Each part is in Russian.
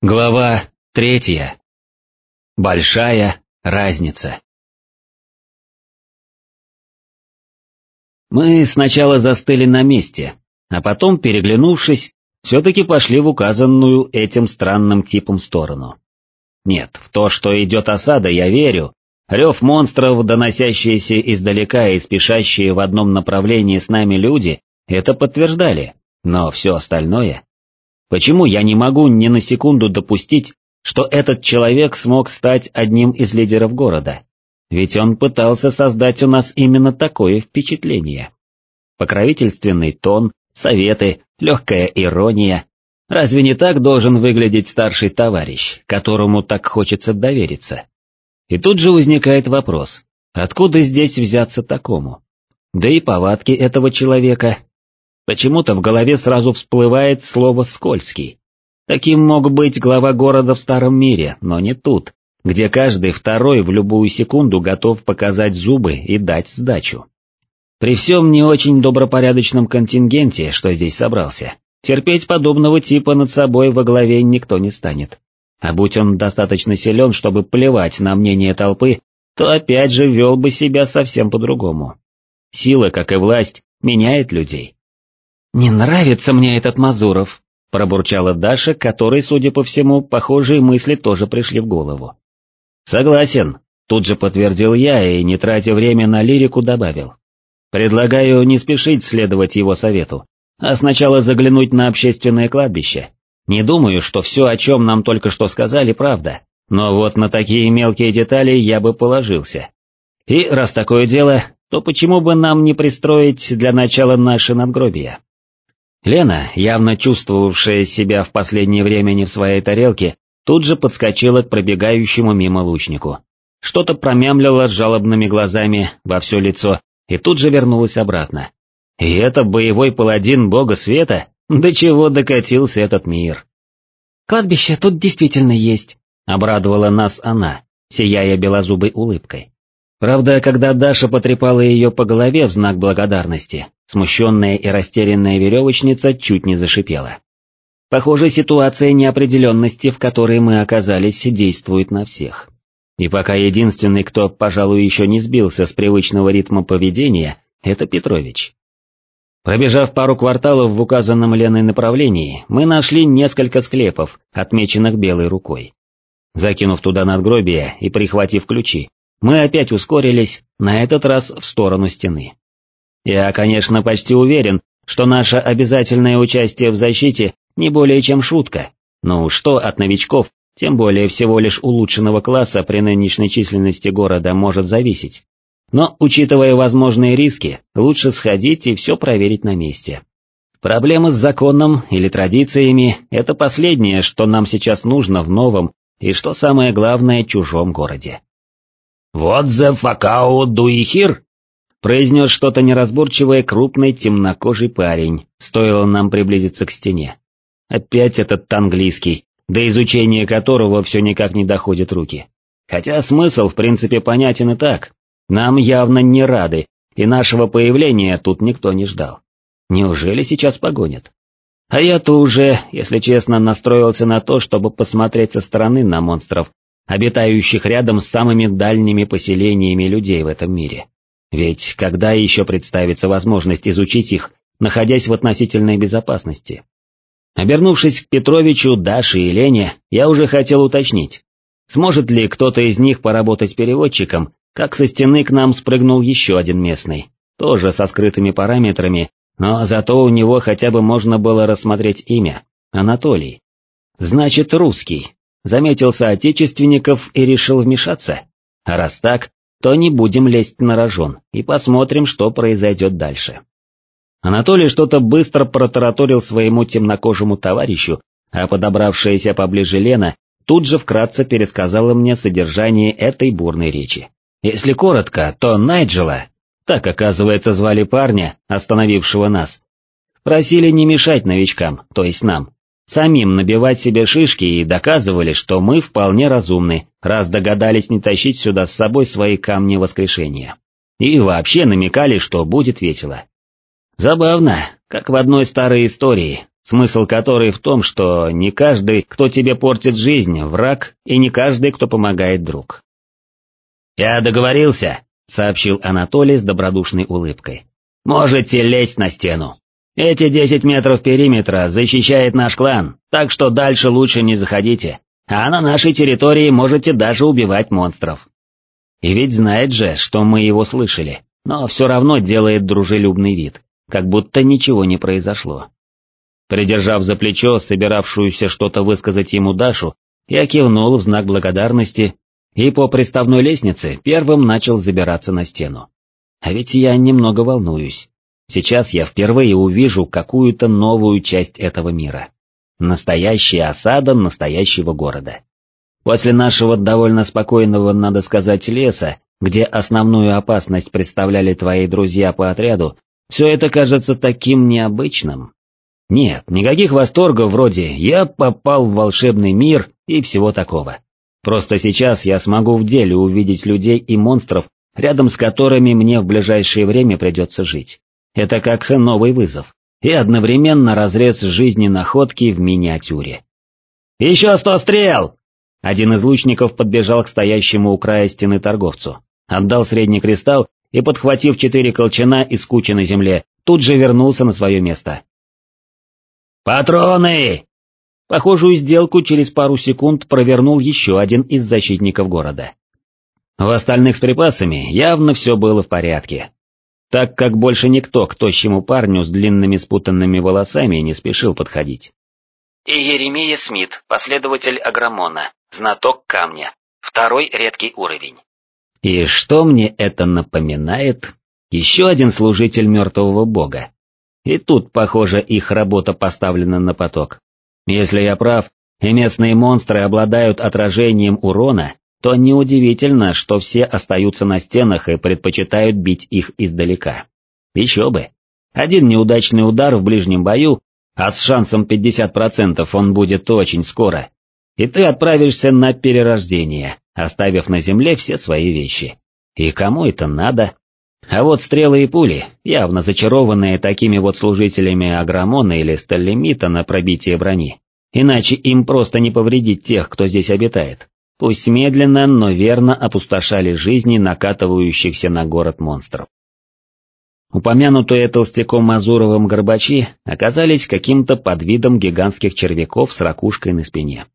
Глава третья. Большая разница. Мы сначала застыли на месте, а потом, переглянувшись, все-таки пошли в указанную этим странным типом сторону. Нет, в то, что идет осада, я верю. Рев монстров, доносящиеся издалека и спешащие в одном направлении с нами люди, это подтверждали, но все остальное... Почему я не могу ни на секунду допустить, что этот человек смог стать одним из лидеров города? Ведь он пытался создать у нас именно такое впечатление. Покровительственный тон, советы, легкая ирония. Разве не так должен выглядеть старший товарищ, которому так хочется довериться? И тут же возникает вопрос, откуда здесь взяться такому? Да и повадки этого человека Почему-то в голове сразу всплывает слово «скользкий». Таким мог быть глава города в старом мире, но не тут, где каждый второй в любую секунду готов показать зубы и дать сдачу. При всем не очень добропорядочном контингенте, что здесь собрался, терпеть подобного типа над собой во главе никто не станет. А будь он достаточно силен, чтобы плевать на мнение толпы, то опять же вел бы себя совсем по-другому. Сила, как и власть, меняет людей. «Не нравится мне этот Мазуров», — пробурчала Даша, которой, судя по всему, похожие мысли тоже пришли в голову. «Согласен», — тут же подтвердил я и, не тратя время на лирику, добавил. «Предлагаю не спешить следовать его совету, а сначала заглянуть на общественное кладбище. Не думаю, что все, о чем нам только что сказали, правда, но вот на такие мелкие детали я бы положился. И раз такое дело, то почему бы нам не пристроить для начала наши надгробия?» Лена, явно чувствовавшая себя в последнее время не в своей тарелке, тут же подскочила к пробегающему мимо лучнику. Что-то промямлила с жалобными глазами во все лицо и тут же вернулась обратно. И это боевой паладин бога света? До чего докатился этот мир? «Кладбище тут действительно есть», — обрадовала нас она, сияя белозубой улыбкой. Правда, когда Даша потрепала ее по голове в знак благодарности, смущенная и растерянная веревочница чуть не зашипела. Похоже, ситуация неопределенности, в которой мы оказались, действует на всех. И пока единственный, кто, пожалуй, еще не сбился с привычного ритма поведения, это Петрович. Пробежав пару кварталов в указанном Леной направлении, мы нашли несколько склепов, отмеченных белой рукой. Закинув туда надгробие и прихватив ключи, мы опять ускорились, на этот раз в сторону стены. Я, конечно, почти уверен, что наше обязательное участие в защите не более чем шутка, но что от новичков, тем более всего лишь улучшенного класса при нынешней численности города может зависеть. Но, учитывая возможные риски, лучше сходить и все проверить на месте. Проблемы с законом или традициями – это последнее, что нам сейчас нужно в новом и, что самое главное, чужом городе. «Вот за факао дуихир!» произнес что-то неразборчивое крупный темнокожий парень, стоило нам приблизиться к стене. Опять этот английский, до изучения которого все никак не доходят руки. Хотя смысл в принципе понятен и так. Нам явно не рады, и нашего появления тут никто не ждал. Неужели сейчас погонят? А я-то уже, если честно, настроился на то, чтобы посмотреть со стороны на монстров, обитающих рядом с самыми дальними поселениями людей в этом мире. Ведь когда еще представится возможность изучить их, находясь в относительной безопасности? Обернувшись к Петровичу, Даше и Лене, я уже хотел уточнить, сможет ли кто-то из них поработать переводчиком, как со стены к нам спрыгнул еще один местный, тоже со скрытыми параметрами, но зато у него хотя бы можно было рассмотреть имя, Анатолий. Значит, русский, заметил соотечественников и решил вмешаться. А раз так, то не будем лезть на рожон и посмотрим, что произойдет дальше. Анатолий что-то быстро протараторил своему темнокожему товарищу, а подобравшаяся поближе Лена тут же вкратце пересказала мне содержание этой бурной речи. Если коротко, то Найджела, так оказывается звали парня, остановившего нас, просили не мешать новичкам, то есть нам, самим набивать себе шишки и доказывали, что мы вполне разумны, раз догадались не тащить сюда с собой свои камни воскрешения. И вообще намекали, что будет весело. Забавно, как в одной старой истории, смысл которой в том, что не каждый, кто тебе портит жизнь, враг, и не каждый, кто помогает друг. «Я договорился», — сообщил Анатолий с добродушной улыбкой. «Можете лезть на стену. Эти десять метров периметра защищает наш клан, так что дальше лучше не заходите, а на нашей территории можете даже убивать монстров». И ведь знает же, что мы его слышали, но все равно делает дружелюбный вид, как будто ничего не произошло. Придержав за плечо собиравшуюся что-то высказать ему Дашу, я кивнул в знак благодарности и по приставной лестнице первым начал забираться на стену. А ведь я немного волнуюсь. Сейчас я впервые увижу какую-то новую часть этого мира. Настоящая осада настоящего города. После нашего довольно спокойного, надо сказать, леса, где основную опасность представляли твои друзья по отряду, все это кажется таким необычным. Нет, никаких восторгов вроде «я попал в волшебный мир» и всего такого. Просто сейчас я смогу в деле увидеть людей и монстров, рядом с которыми мне в ближайшее время придется жить. Это как новый вызов. И одновременно разрез жизни находки в миниатюре. «Еще сто стрел!» Один из лучников подбежал к стоящему у края стены торговцу, отдал средний кристалл и, подхватив четыре колчана из кучи на земле, тут же вернулся на свое место. «Патроны!» Похожую сделку через пару секунд провернул еще один из защитников города. В остальных с припасами явно все было в порядке, так как больше никто к тощему парню с длинными спутанными волосами не спешил подходить. И Еремия Смит, последователь Агромона, знаток камня, второй редкий уровень. И что мне это напоминает? Еще один служитель мертвого бога. И тут, похоже, их работа поставлена на поток. Если я прав, и местные монстры обладают отражением урона, то неудивительно, что все остаются на стенах и предпочитают бить их издалека. Еще бы. Один неудачный удар в ближнем бою, а с шансом 50% он будет очень скоро, и ты отправишься на перерождение, оставив на земле все свои вещи. И кому это надо? А вот стрелы и пули, явно зачарованные такими вот служителями Агромона или Сталлимита на пробитие брони, иначе им просто не повредить тех, кто здесь обитает. Пусть медленно, но верно опустошали жизни накатывающихся на город монстров. Упомянутые толстяком Мазуровым горбачи оказались каким-то подвидом гигантских червяков с ракушкой на спине.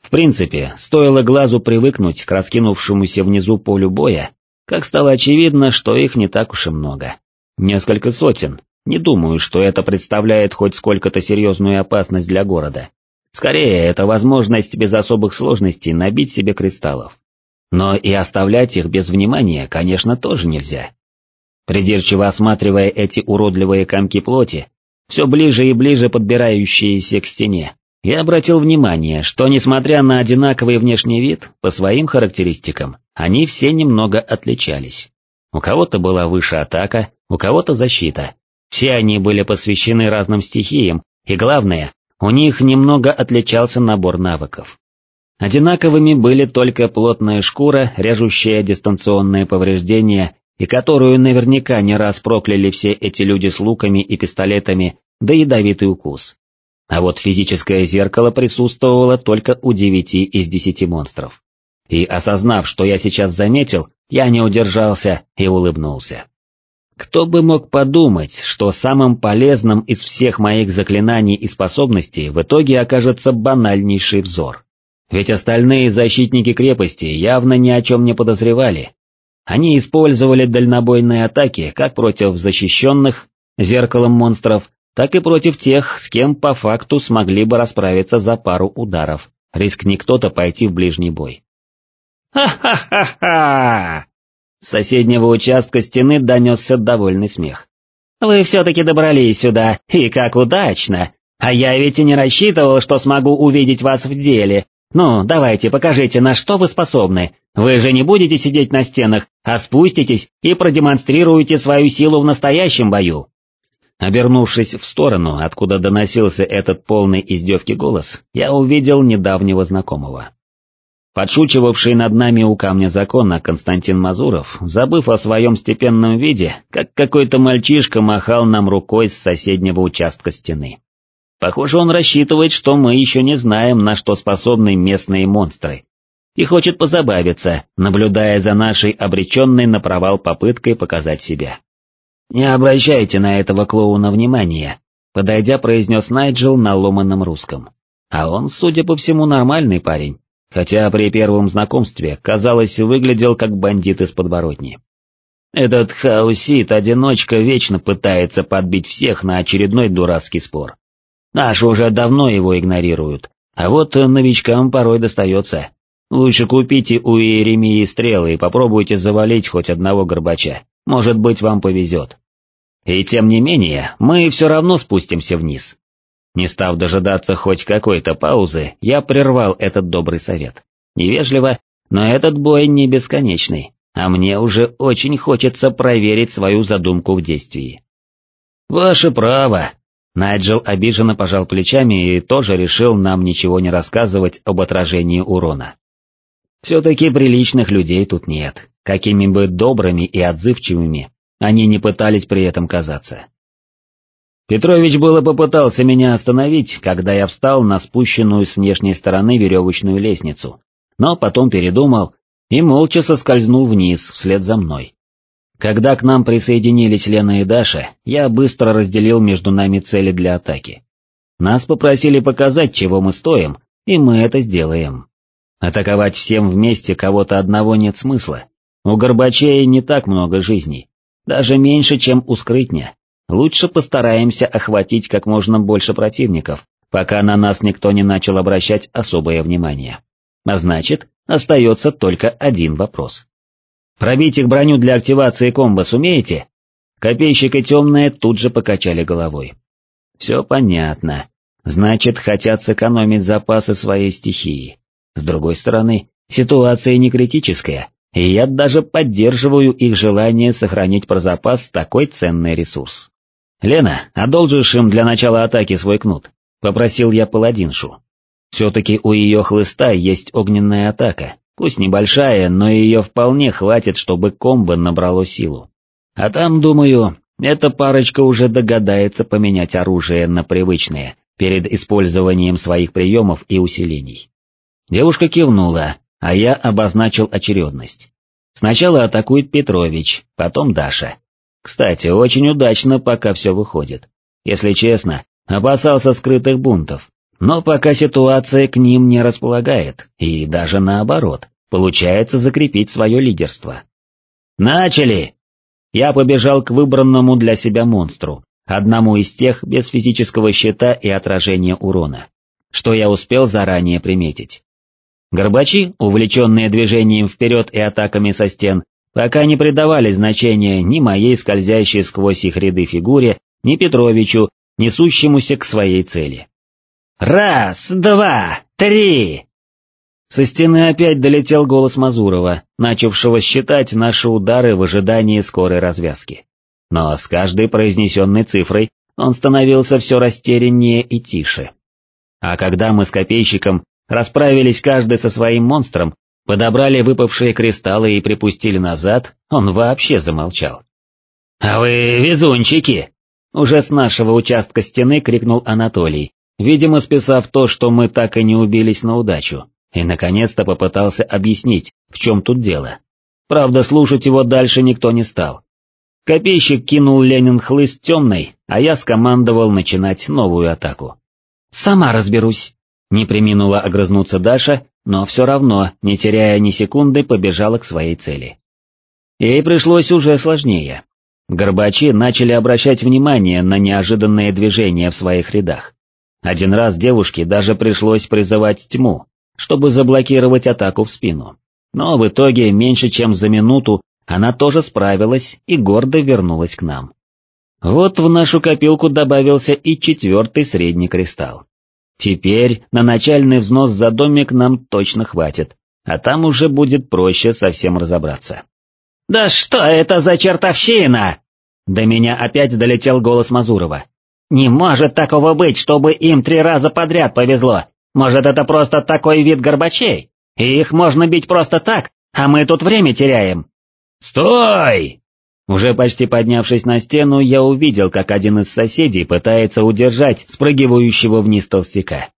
В принципе, стоило глазу привыкнуть к раскинувшемуся внизу полю боя, как стало очевидно, что их не так уж и много. Несколько сотен, не думаю, что это представляет хоть сколько-то серьезную опасность для города. Скорее, это возможность без особых сложностей набить себе кристаллов. Но и оставлять их без внимания, конечно, тоже нельзя. Придирчиво осматривая эти уродливые комки плоти, все ближе и ближе подбирающиеся к стене, я обратил внимание, что несмотря на одинаковый внешний вид, по своим характеристикам, они все немного отличались. У кого-то была выше атака, у кого-то защита. Все они были посвящены разным стихиям, и главное, у них немного отличался набор навыков. Одинаковыми были только плотная шкура, режущая дистанционные повреждения, и которую наверняка не раз прокляли все эти люди с луками и пистолетами, да ядовитый укус. А вот физическое зеркало присутствовало только у девяти из десяти монстров. И осознав, что я сейчас заметил, я не удержался и улыбнулся. Кто бы мог подумать, что самым полезным из всех моих заклинаний и способностей в итоге окажется банальнейший взор. Ведь остальные защитники крепости явно ни о чем не подозревали. Они использовали дальнобойные атаки как против защищенных, зеркалом монстров, так и против тех, с кем по факту смогли бы расправиться за пару ударов, рискни кто-то пойти в ближний бой. «Ха-ха-ха-ха!» С соседнего участка стены донесся довольный смех. «Вы все-таки добрались сюда, и как удачно! А я ведь и не рассчитывал, что смогу увидеть вас в деле. Ну, давайте, покажите, на что вы способны. Вы же не будете сидеть на стенах, а спуститесь и продемонстрируете свою силу в настоящем бою». Обернувшись в сторону, откуда доносился этот полный издевки голос, я увидел недавнего знакомого. Подшучивавший над нами у камня закона Константин Мазуров, забыв о своем степенном виде, как какой-то мальчишка махал нам рукой с соседнего участка стены. Похоже, он рассчитывает, что мы еще не знаем, на что способны местные монстры. И хочет позабавиться, наблюдая за нашей обреченной на провал попыткой показать себя. «Не обращайте на этого клоуна внимания», подойдя, произнес Найджел на ломаном русском. А он, судя по всему, нормальный парень, хотя при первом знакомстве, казалось, выглядел как бандит из подворотни. Этот хаусит-одиночка вечно пытается подбить всех на очередной дурацкий спор. Наши уже давно его игнорируют, а вот новичкам порой достается. Лучше купите у Иеремии стрелы и попробуйте завалить хоть одного горбача, может быть вам повезет. И тем не менее, мы все равно спустимся вниз. Не став дожидаться хоть какой-то паузы, я прервал этот добрый совет. Невежливо, но этот бой не бесконечный, а мне уже очень хочется проверить свою задумку в действии. «Ваше право!» Найджел обиженно пожал плечами и тоже решил нам ничего не рассказывать об отражении урона. Все-таки приличных людей тут нет, какими бы добрыми и отзывчивыми они не пытались при этом казаться. Петрович было попытался меня остановить, когда я встал на спущенную с внешней стороны веревочную лестницу, но потом передумал и молча соскользнул вниз вслед за мной. Когда к нам присоединились Лена и Даша, я быстро разделил между нами цели для атаки. Нас попросили показать, чего мы стоим, и мы это сделаем. Атаковать всем вместе кого-то одного нет смысла. У Горбачей не так много жизней, даже меньше, чем у Скрытня. Лучше постараемся охватить как можно больше противников, пока на нас никто не начал обращать особое внимание. А значит, остается только один вопрос. Пробить их броню для активации комбо сумеете? И темные тут же покачали головой. Все понятно. Значит, хотят сэкономить запасы своей стихии. С другой стороны, ситуация не критическая, и я даже поддерживаю их желание сохранить про запас такой ценный ресурс. «Лена, одолжишь им для начала атаки свой кнут?» — попросил я паладиншу. Все-таки у ее хлыста есть огненная атака, пусть небольшая, но ее вполне хватит, чтобы комбо набрало силу. А там, думаю, эта парочка уже догадается поменять оружие на привычное перед использованием своих приемов и усилений. Девушка кивнула, а я обозначил очередность. Сначала атакует Петрович, потом Даша. Кстати, очень удачно пока все выходит. Если честно, опасался скрытых бунтов, но пока ситуация к ним не располагает, и даже наоборот, получается закрепить свое лидерство. «Начали!» Я побежал к выбранному для себя монстру, одному из тех без физического щита и отражения урона, что я успел заранее приметить. Горбачи, увлеченные движением вперед и атаками со стен, пока не придавали значения ни моей скользящей сквозь их ряды фигуре, ни Петровичу, несущемуся к своей цели. «Раз, два, три!» Со стены опять долетел голос Мазурова, начавшего считать наши удары в ожидании скорой развязки. Но с каждой произнесенной цифрой он становился все растеряннее и тише. А когда мы с копейщиком расправились каждый со своим монстром, подобрали выпавшие кристаллы и припустили назад, он вообще замолчал. «А вы везунчики!» Уже с нашего участка стены крикнул Анатолий, видимо списав то, что мы так и не убились на удачу, и наконец-то попытался объяснить, в чем тут дело. Правда, слушать его дальше никто не стал. Копейщик кинул Ленин хлыст темный, а я скомандовал начинать новую атаку. «Сама разберусь», — не приминула огрызнуться Даша, но все равно, не теряя ни секунды, побежала к своей цели. Ей пришлось уже сложнее. Горбачи начали обращать внимание на неожиданные движения в своих рядах. Один раз девушке даже пришлось призывать тьму, чтобы заблокировать атаку в спину. Но в итоге меньше чем за минуту она тоже справилась и гордо вернулась к нам. Вот в нашу копилку добавился и четвертый средний кристалл. Теперь на начальный взнос за домик нам точно хватит, а там уже будет проще совсем разобраться. «Да что это за чертовщина?» До меня опять долетел голос Мазурова. Не может такого быть, чтобы им три раза подряд повезло. Может, это просто такой вид горбачей? И их можно бить просто так, а мы тут время теряем. «Стой!» Уже почти поднявшись на стену, я увидел, как один из соседей пытается удержать спрыгивающего вниз толстяка.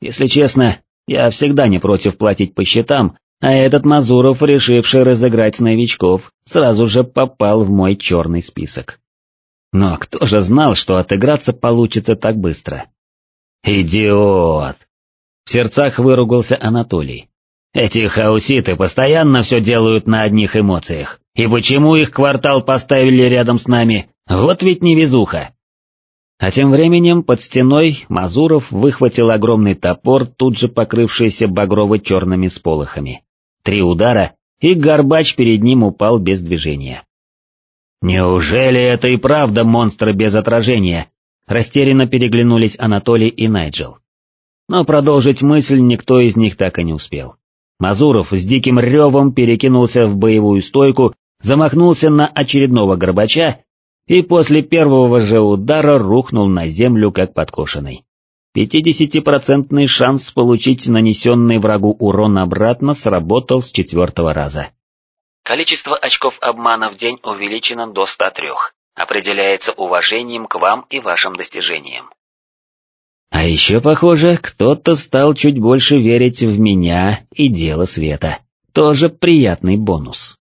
Если честно, я всегда не против платить по счетам, а этот Мазуров, решивший разыграть новичков, сразу же попал в мой черный список. Но кто же знал, что отыграться получится так быстро? «Идиот!» В сердцах выругался Анатолий. «Эти хауситы постоянно все делают на одних эмоциях. И почему их квартал поставили рядом с нами? Вот ведь невезуха!» А тем временем под стеной Мазуров выхватил огромный топор, тут же покрывшийся багрово-черными сполохами. Три удара, и горбач перед ним упал без движения. «Неужели это и правда монстр без отражения?» Растерянно переглянулись Анатолий и Найджел. Но продолжить мысль никто из них так и не успел. Мазуров с диким ревом перекинулся в боевую стойку, замахнулся на очередного горбача и после первого же удара рухнул на землю как подкошенный. Пятидесятипроцентный шанс получить нанесенный врагу урон обратно сработал с четвертого раза. Количество очков обмана в день увеличено до 103. Определяется уважением к вам и вашим достижениям. А еще, похоже, кто-то стал чуть больше верить в меня и дело света. Тоже приятный бонус.